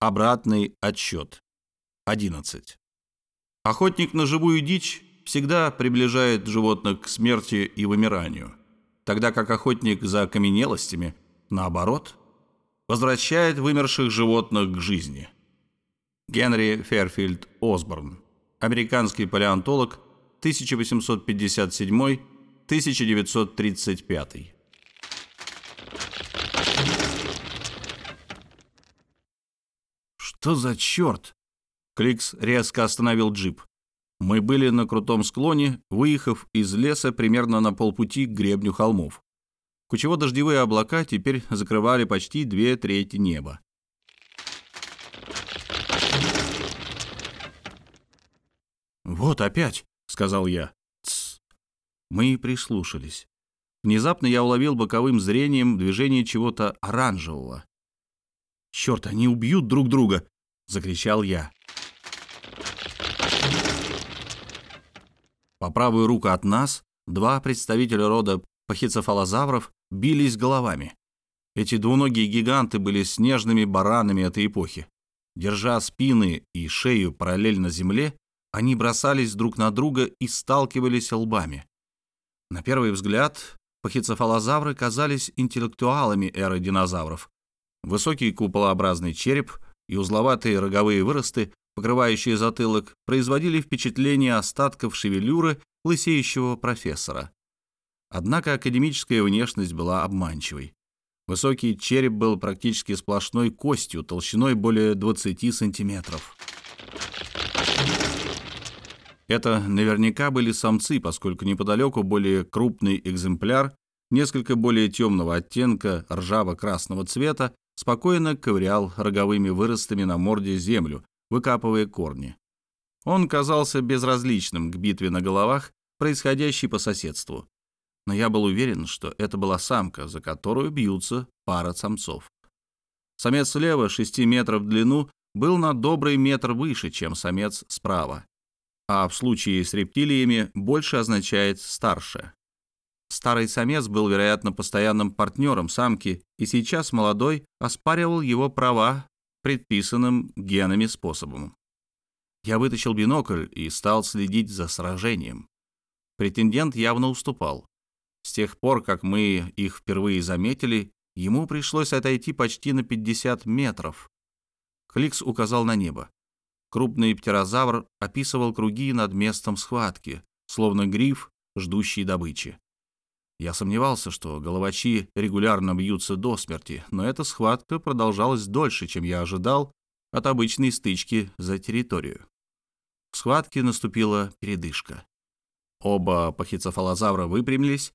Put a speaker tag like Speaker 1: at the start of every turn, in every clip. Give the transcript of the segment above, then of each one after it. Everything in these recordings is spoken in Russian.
Speaker 1: Обратный отсчет. 11. Охотник на живую дичь всегда приближает животных к смерти и вымиранию, тогда как охотник за окаменелостями, наоборот, возвращает вымерших животных к жизни. Генри Ферфилд Осборн, американский палеонтолог, 1857-1935. Что за черт? Кликс резко остановил джип. Мы были на крутом склоне, выехав из леса примерно на полпути к гребню холмов. Кучево-дождевые облака теперь закрывали почти две трети неба. «Вот опять», — сказал я. «Тсс». Мы прислушались. Внезапно я уловил боковым зрением движение чего-то оранжевого. «Черт, они убьют друг друга!» — закричал я. По правую руку от нас два представителя рода пахицефалозавров бились головами. Эти двуногие гиганты были снежными баранами этой эпохи. Держа спины и шею параллельно земле, они бросались друг на друга и сталкивались лбами. На первый взгляд пахицефалозавры казались интеллектуалами эры динозавров, Высокий куполообразный череп и узловатые роговые выросты, покрывающие затылок, производили впечатление остатков шевелюры лысеющего профессора. Однако академическая внешность была обманчивой. Высокий череп был практически сплошной костью, толщиной более 20 сантиметров. Это наверняка были самцы, поскольку неподалеку более крупный экземпляр, несколько более темного оттенка, ржаво-красного цвета, спокойно ковырял роговыми выростами на морде землю, выкапывая корни. Он казался безразличным к битве на головах, происходящей по соседству. Но я был уверен, что это была самка, за которую бьются пара самцов. Самец слева, 6 метров в длину, был на добрый метр выше, чем самец справа. А в случае с рептилиями больше означает «старше». Старый самец был, вероятно, постоянным партнером самки, и сейчас молодой оспаривал его права предписанным генами способом. Я вытащил бинокль и стал следить за сражением. Претендент явно уступал. С тех пор, как мы их впервые заметили, ему пришлось отойти почти на 50 метров. Кликс указал на небо. Крупный птерозавр описывал круги над местом схватки, словно гриф, ждущий добычи. Я сомневался, что головачи регулярно бьются до смерти, но эта схватка продолжалась дольше, чем я ожидал от обычной стычки за территорию. В схватке наступила передышка. Оба пахицефалозавра выпрямились,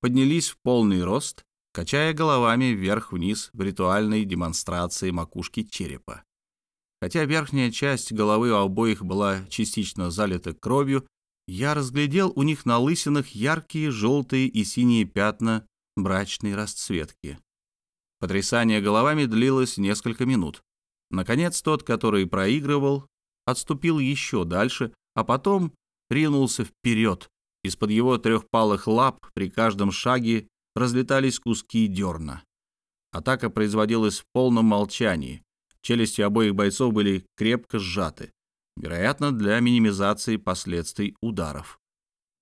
Speaker 1: поднялись в полный рост, качая головами вверх-вниз в ритуальной демонстрации макушки черепа. Хотя верхняя часть головы у обоих была частично залита кровью, я разглядел у них на лысинах яркие желтые и синие пятна брачной расцветки. Потрясание головами длилось несколько минут. Наконец, тот, который проигрывал, отступил еще дальше, а потом ринулся вперед. Из-под его трехпалых лап при каждом шаге разлетались куски дерна. Атака производилась в полном молчании. Челюсти обоих бойцов были крепко сжаты вероятно, для минимизации последствий ударов.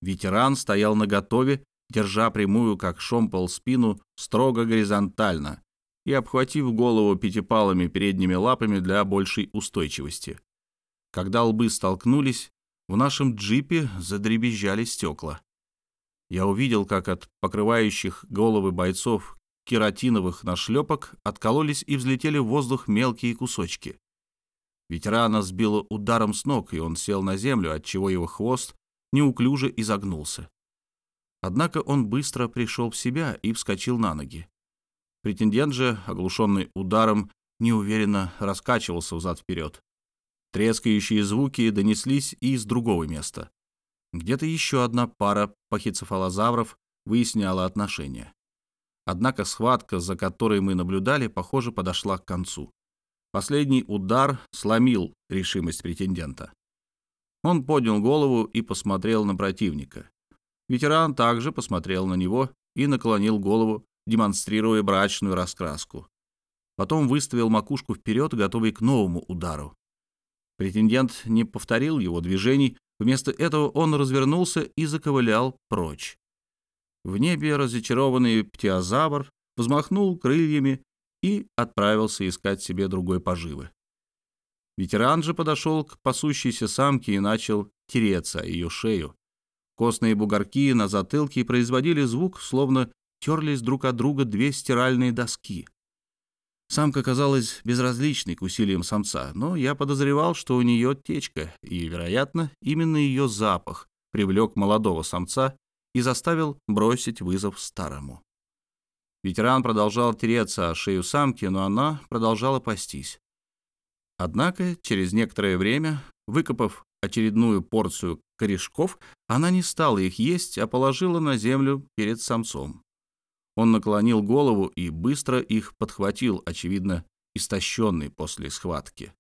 Speaker 1: Ветеран стоял наготове, держа прямую, как шомпол, спину строго горизонтально и обхватив голову пятипалыми передними лапами для большей устойчивости. Когда лбы столкнулись, в нашем джипе задребезжали стекла. Я увидел, как от покрывающих головы бойцов кератиновых нашлепок откололись и взлетели в воздух мелкие кусочки. Ветерана сбило ударом с ног, и он сел на землю, отчего его хвост неуклюже изогнулся. Однако он быстро пришел в себя и вскочил на ноги. Претендент же, оглушенный ударом, неуверенно раскачивался взад-вперед. Трескающие звуки донеслись и из другого места. Где-то еще одна пара пахицефалозавров выясняла отношения. Однако схватка, за которой мы наблюдали, похоже, подошла к концу. Последний удар сломил решимость претендента. Он поднял голову и посмотрел на противника. Ветеран также посмотрел на него и наклонил голову, демонстрируя брачную раскраску. потом выставил макушку вперед, готовый к новому удару. Претендент не повторил его движений, вместо этого он развернулся и заковылял прочь. В небе разочарованный птиозавр взмахнул крыльями и отправился искать себе другой поживы. Ветеран же подошел к пасущейся самке и начал тереться о ее шею. Костные бугорки на затылке производили звук, словно терлись друг от друга две стиральные доски. Самка казалась безразличной к усилиям самца, но я подозревал, что у нее течка, и, вероятно, именно ее запах привлек молодого самца и заставил бросить вызов старому. Ветеран продолжал тереться о шею самки, но она продолжала пастись. Однако через некоторое время, выкопав очередную порцию корешков, она не стала их есть, а положила на землю перед самцом. Он наклонил голову и быстро их подхватил, очевидно, истощенный после схватки.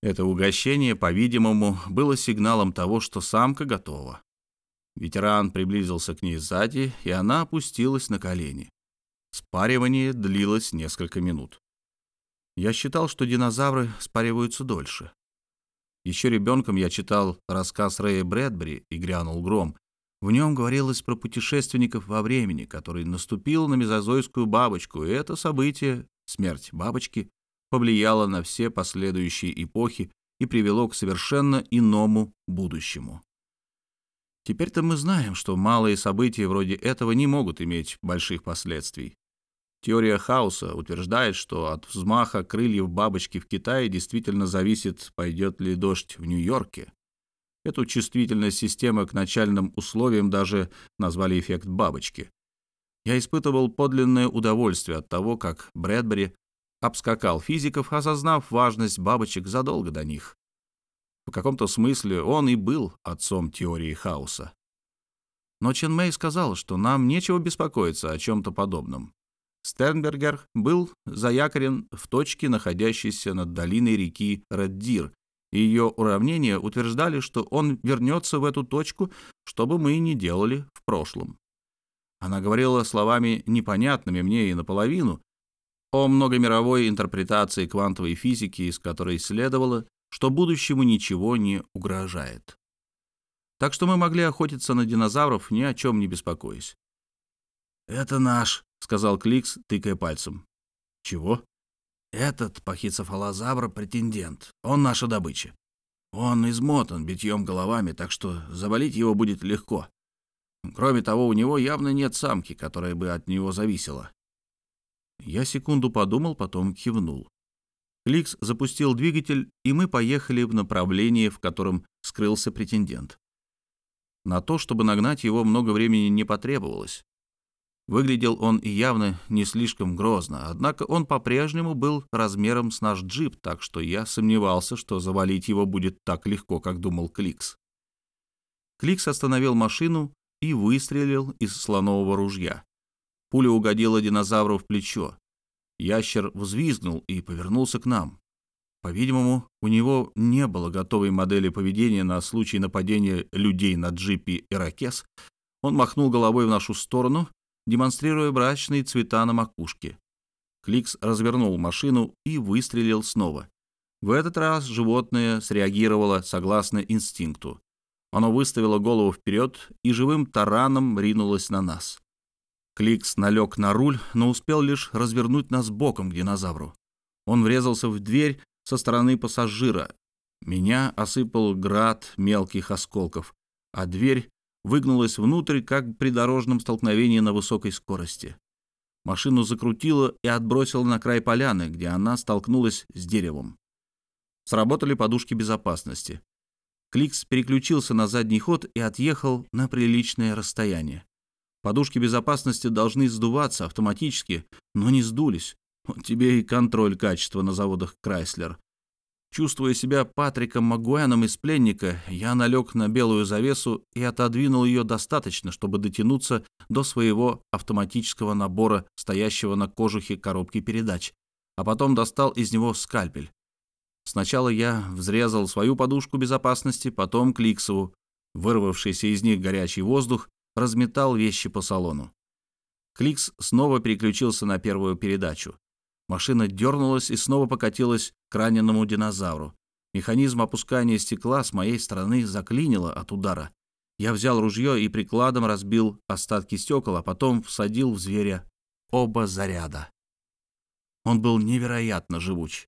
Speaker 1: Это угощение, по-видимому, было сигналом того, что самка готова. Ветеран приблизился к ней сзади, и она опустилась на колени. Спаривание длилось несколько минут. Я считал, что динозавры спариваются дольше. Еще ребенком я читал рассказ Рэя Брэдбери «И грянул гром». В нем говорилось про путешественников во времени, который наступил на мезозойскую бабочку, и это событие, смерть бабочки, повлияло на все последующие эпохи и привело к совершенно иному будущему. Теперь-то мы знаем, что малые события вроде этого не могут иметь больших последствий. Теория хаоса утверждает, что от взмаха крыльев бабочки в Китае действительно зависит, пойдет ли дождь в Нью-Йорке. Эту чувствительность системы к начальным условиям даже назвали эффект бабочки. Я испытывал подлинное удовольствие от того, как Брэдбери обскакал физиков, осознав важность бабочек задолго до них. В каком-то смысле он и был отцом теории хаоса. Но Чен Мэй сказал, что нам нечего беспокоиться о чем-то подобном. Стернбергер был заякорен в точке, находящейся над долиной реки Реддир, и ее уравнения утверждали, что он вернется в эту точку, что бы мы ни делали в прошлом. Она говорила словами непонятными мне и наполовину о многомировой интерпретации квантовой физики, из которой следовало, что будущему ничего не угрожает. Так что мы могли охотиться на динозавров, ни о чем не беспокоясь. «Это наш», — сказал Кликс, тыкая пальцем. «Чего?» «Этот пахицефалозавр — претендент. Он наша добыча. Он измотан битьем головами, так что завалить его будет легко. Кроме того, у него явно нет самки, которая бы от него зависела». Я секунду подумал, потом кивнул. Кликс запустил двигатель, и мы поехали в направлении, в котором скрылся претендент. На то, чтобы нагнать его, много времени не потребовалось. Выглядел он и явно не слишком грозно, однако он по-прежнему был размером с наш джип, так что я сомневался, что завалить его будет так легко, как думал Кликс. Кликс остановил машину и выстрелил из слонового ружья. Пуля угодила динозавру в плечо. Ящер взвизгнул и повернулся к нам. По-видимому, у него не было готовой модели поведения на случай нападения людей на джипе «Иракес». Он махнул головой в нашу сторону, демонстрируя брачные цвета на макушке. Кликс развернул машину и выстрелил снова. В этот раз животное среагировало согласно инстинкту. Оно выставило голову вперед и живым тараном ринулось на нас. Кликс налег на руль, но успел лишь развернуть нас боком к динозавру. Он врезался в дверь со стороны пассажира. Меня осыпал град мелких осколков, а дверь выгнулась внутрь, как при дорожном столкновении на высокой скорости. Машину закрутило и отбросило на край поляны, где она столкнулась с деревом. Сработали подушки безопасности. Кликс переключился на задний ход и отъехал на приличное расстояние. Подушки безопасности должны сдуваться автоматически, но не сдулись. Вот тебе и контроль качества на заводах Крайслер. Чувствуя себя Патриком Магуэном из пленника, я налег на белую завесу и отодвинул ее достаточно, чтобы дотянуться до своего автоматического набора, стоящего на кожухе коробки передач, а потом достал из него скальпель. Сначала я взрезал свою подушку безопасности, потом Кликсову. Вырвавшийся из них горячий воздух разметал вещи по салону. Кликс снова переключился на первую передачу. Машина дернулась и снова покатилась к раненому динозавру. Механизм опускания стекла с моей стороны заклинило от удара. Я взял ружье и прикладом разбил остатки стекол, а потом всадил в зверя оба заряда. Он был невероятно живуч.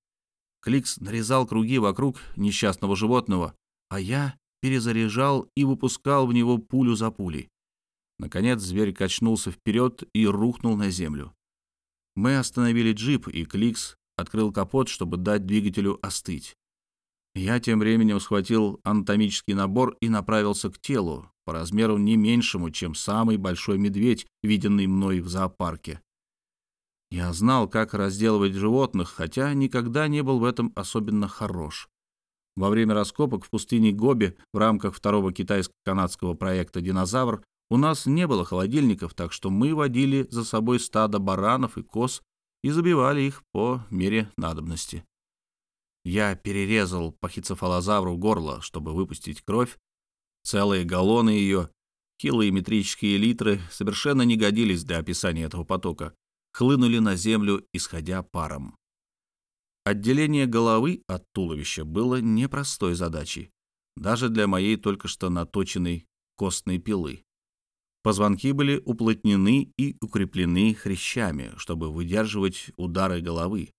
Speaker 1: Кликс нарезал круги вокруг несчастного животного, а я перезаряжал и выпускал в него пулю за пулей. Наконец зверь качнулся вперед и рухнул на землю. Мы остановили джип, и Кликс открыл капот, чтобы дать двигателю остыть. Я тем временем схватил анатомический набор и направился к телу, по размеру не меньшему, чем самый большой медведь, виденный мной в зоопарке. Я знал, как разделывать животных, хотя никогда не был в этом особенно хорош. Во время раскопок в пустыне Гоби в рамках второго китайско-канадского проекта «Динозавр» у нас не было холодильников, так что мы водили за собой стадо баранов и коз и забивали их по мере надобности. Я перерезал пахицефалозавру горло, чтобы выпустить кровь. Целые галлоны ее, километрические литры, совершенно не годились для описания этого потока, хлынули на землю, исходя паром. Отделение головы от туловища было непростой задачей, даже для моей только что наточенной костной пилы. Позвонки были уплотнены и укреплены хрящами, чтобы выдерживать удары головы,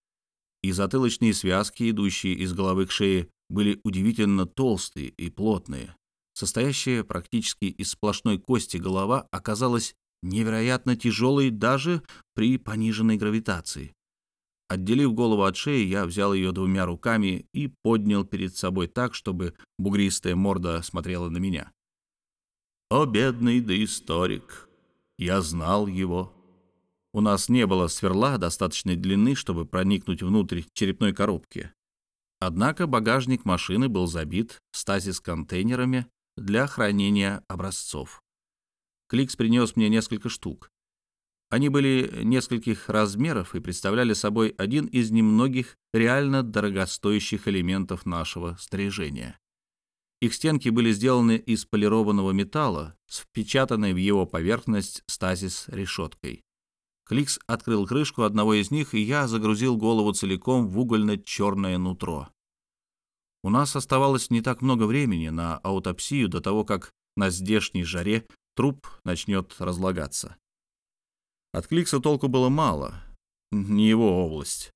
Speaker 1: и затылочные связки, идущие из головы к шее, были удивительно толстые и плотные. Состоящая практически из сплошной кости голова оказалась невероятно тяжелой даже при пониженной гравитации. Отделив голову от шеи, я взял ее двумя руками и поднял перед собой так, чтобы бугристая морда смотрела на меня. «О, бедный доисторик! Я знал его!» У нас не было сверла достаточной длины, чтобы проникнуть внутрь черепной коробки. Однако багажник машины был забит стазис-контейнерами для хранения образцов. Кликс принес мне несколько штук. Они были нескольких размеров и представляли собой один из немногих реально дорогостоящих элементов нашего снаряжения. Их стенки были сделаны из полированного металла с впечатанной в его поверхность стазис решеткой. Кликс открыл крышку одного из них, и я загрузил голову целиком в угольно-черное нутро. У нас оставалось не так много времени на аутопсию до того, как на здешней жаре труп начнет разлагаться. От Кликса толку было мало, не его область.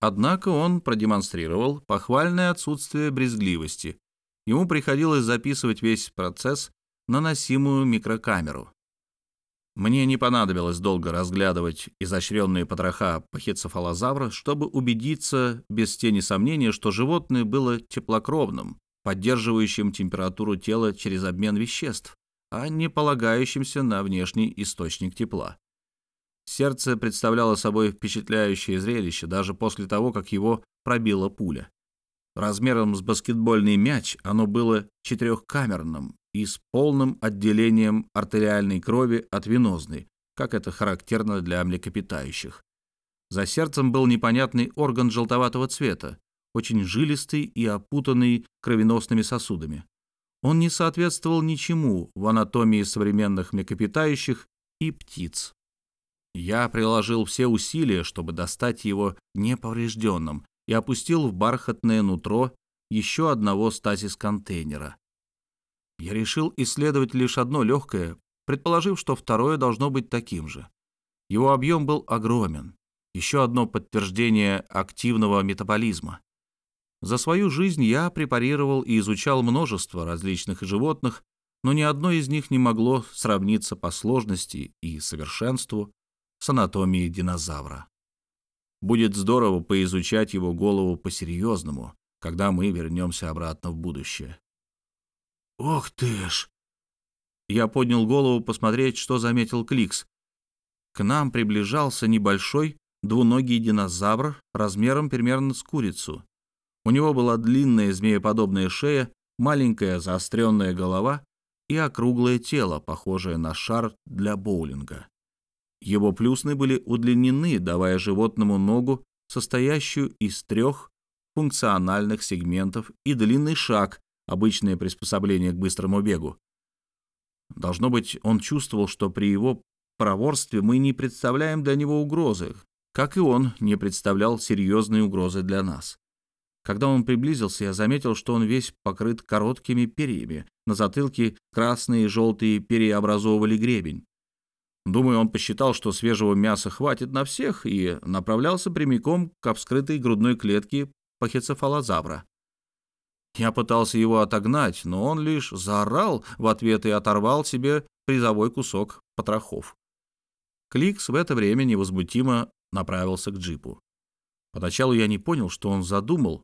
Speaker 1: Однако он продемонстрировал похвальное отсутствие брезгливости. Ему приходилось записывать весь процесс на носимую микрокамеру. Мне не понадобилось долго разглядывать изощренные потроха пахицефалозавра, чтобы убедиться без тени сомнения, что животное было теплокровным, поддерживающим температуру тела через обмен веществ, а не полагающимся на внешний источник тепла. Сердце представляло собой впечатляющее зрелище даже после того, как его пробила пуля. Размером с баскетбольный мяч оно было четырехкамерным и с полным отделением артериальной крови от венозной, как это характерно для млекопитающих. За сердцем был непонятный орган желтоватого цвета, очень жилистый и опутанный кровеносными сосудами. Он не соответствовал ничему в анатомии современных млекопитающих и птиц. Я приложил все усилия, чтобы достать его неповрежденным, и опустил в бархатное нутро еще одного стазис-контейнера. Я решил исследовать лишь одно легкое, предположив, что второе должно быть таким же. Его объем был огромен. Еще одно подтверждение активного метаболизма. За свою жизнь я препарировал и изучал множество различных животных, но ни одно из них не могло сравниться по сложности и совершенству с анатомией динозавра. Будет здорово поизучать его голову по-серьезному, когда мы вернемся обратно в будущее. «Ох ты ж!» Я поднял голову посмотреть, что заметил Кликс. К нам приближался небольшой двуногий динозавр размером примерно с курицу. У него была длинная змееподобная шея, маленькая заостренная голова и округлое тело, похожее на шар для боулинга. Его плюсны были удлинены, давая животному ногу, состоящую из трех функциональных сегментов и длинный шаг, обычное приспособление к быстрому бегу. Должно быть, он чувствовал, что при его проворстве мы не представляем для него угрозы, как и он, не представлял серьезной угрозы для нас. Когда он приблизился, я заметил, что он весь покрыт короткими перьями. На затылке красные и желтые перья образовывали гребень. Думаю, он посчитал, что свежего мяса хватит на всех, и направлялся прямиком к вскрытой грудной клетке пахицефалозавра. Я пытался его отогнать, но он лишь заорал в ответ и оторвал себе призовой кусок потрохов. Кликс в это время невозмутимо направился к джипу. Поначалу я не понял, что он задумал,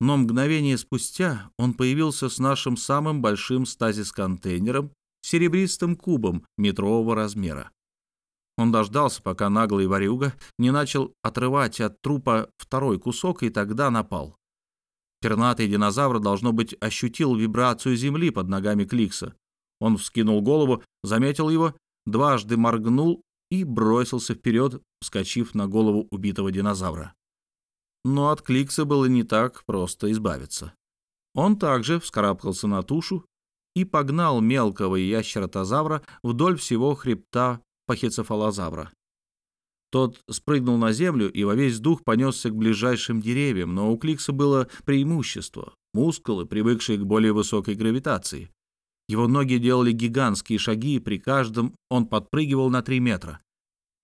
Speaker 1: но мгновение спустя он появился с нашим самым большим стазис-контейнером, серебристым кубом метрового размера. Он дождался, пока наглый ворюга не начал отрывать от трупа второй кусок, и тогда напал. Пернатый динозавр, должно быть, ощутил вибрацию земли под ногами Кликса. Он вскинул голову, заметил его, дважды моргнул и бросился вперед, вскочив на голову убитого динозавра. Но от Кликса было не так просто избавиться. Он также вскарабкался на тушу и погнал мелкого ящеротозавра вдоль всего хребта пахицефалозавра. Тот спрыгнул на землю и во весь дух понесся к ближайшим деревьям, но у Кликса было преимущество — мускулы, привыкшие к более высокой гравитации. Его ноги делали гигантские шаги, и при каждом он подпрыгивал на три метра.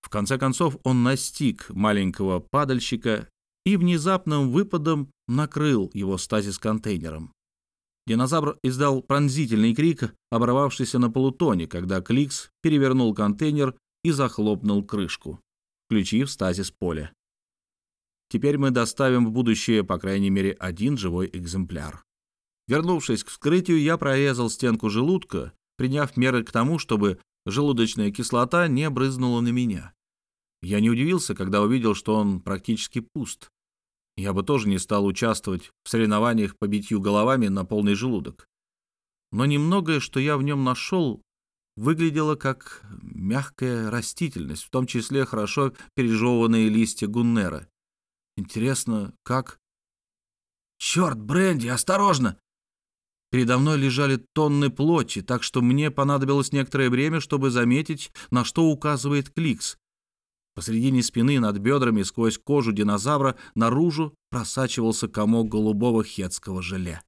Speaker 1: В конце концов он настиг маленького падальщика и внезапным выпадом накрыл его стазис-контейнером. Динозавр издал пронзительный крик, оборвавшийся на полутоне, когда Кликс перевернул контейнер и захлопнул крышку, включив стазис поля. Теперь мы доставим в будущее, по крайней мере, один живой экземпляр. Вернувшись к вскрытию, я прорезал стенку желудка, приняв меры к тому, чтобы желудочная кислота не брызнула на меня. Я не удивился, когда увидел, что он практически пуст. Я бы тоже не стал участвовать в соревнованиях по битью головами на полный желудок. Но немногое, что я в нем нашел, выглядело как мягкая растительность, в том числе хорошо пережеванные листья гуннера. Интересно, как... «Черт, Бренди, осторожно!» Передо мной лежали тонны плоти, так что мне понадобилось некоторое время, чтобы заметить, на что указывает Кликс. Посредине спины над бедрами сквозь кожу динозавра наружу просачивался комок голубого хетского желе.